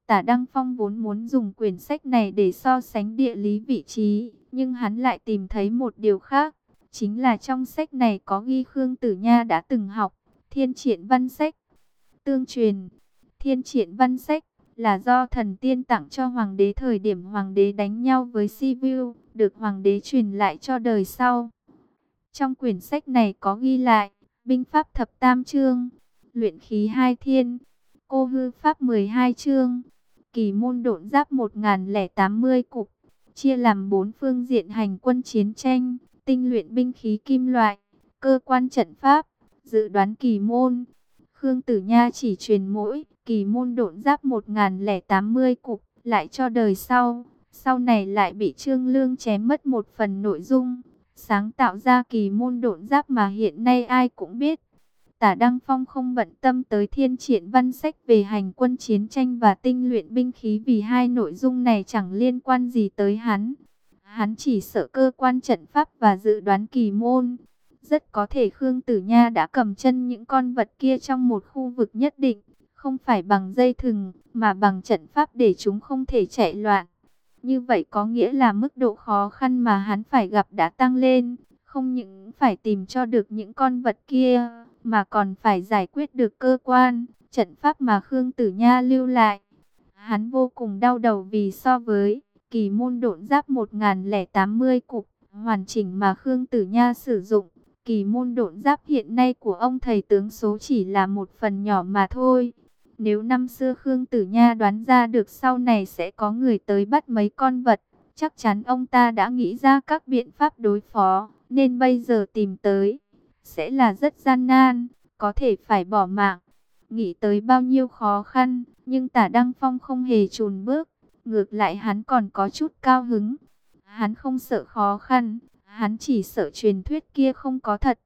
Tả Đăng Phong vốn muốn dùng quyển sách này để so sánh địa lý vị trí, nhưng hắn lại tìm thấy một điều khác, chính là trong sách này có ghi Khương Tử Nha đã từng học Thiên Triển Văn Sách. Tương truyền, Thiên Triển Văn Sách là do thần tiên tặng cho hoàng đế thời điểm hoàng đế đánh nhau với Sibiu, được hoàng đế truyền lại cho đời sau. Trong quyển sách này có ghi lại, binh pháp thập tam chương, luyện khí hai thiên, cô hư pháp 12 chương, kỳ môn độn giáp 1080 cục, chia làm bốn phương diện hành quân chiến tranh, tinh luyện binh khí kim loại, cơ quan trận pháp, dự đoán kỳ môn. Khương Tử Nha chỉ truyền mỗi kỳ môn độn giáp 1080 cục lại cho đời sau. Sau này lại bị Trương Lương chém mất một phần nội dung, sáng tạo ra kỳ môn độn giáp mà hiện nay ai cũng biết. Tả Đăng Phong không bận tâm tới thiên triển văn sách về hành quân chiến tranh và tinh luyện binh khí vì hai nội dung này chẳng liên quan gì tới hắn. Hắn chỉ sợ cơ quan trận pháp và dự đoán kỳ môn. Rất có thể Khương Tử Nha đã cầm chân những con vật kia trong một khu vực nhất định, không phải bằng dây thừng, mà bằng trận pháp để chúng không thể chạy loạn. Như vậy có nghĩa là mức độ khó khăn mà hắn phải gặp đã tăng lên, không những phải tìm cho được những con vật kia, mà còn phải giải quyết được cơ quan, trận pháp mà Khương Tử Nha lưu lại. Hắn vô cùng đau đầu vì so với kỳ môn độn giáp 1080 cục hoàn chỉnh mà Khương Tử Nha sử dụng. Kỳ môn độn giáp hiện nay của ông thầy tướng số chỉ là một phần nhỏ mà thôi. Nếu năm xưa Khương Tử Nha đoán ra được sau này sẽ có người tới bắt mấy con vật, chắc chắn ông ta đã nghĩ ra các biện pháp đối phó, nên bây giờ tìm tới, sẽ là rất gian nan, có thể phải bỏ mạng. Nghĩ tới bao nhiêu khó khăn, nhưng tả Đăng Phong không hề chùn bước, ngược lại hắn còn có chút cao hứng. Hắn không sợ khó khăn, hắn chỉ sợ truyền thuyết kia không có thật.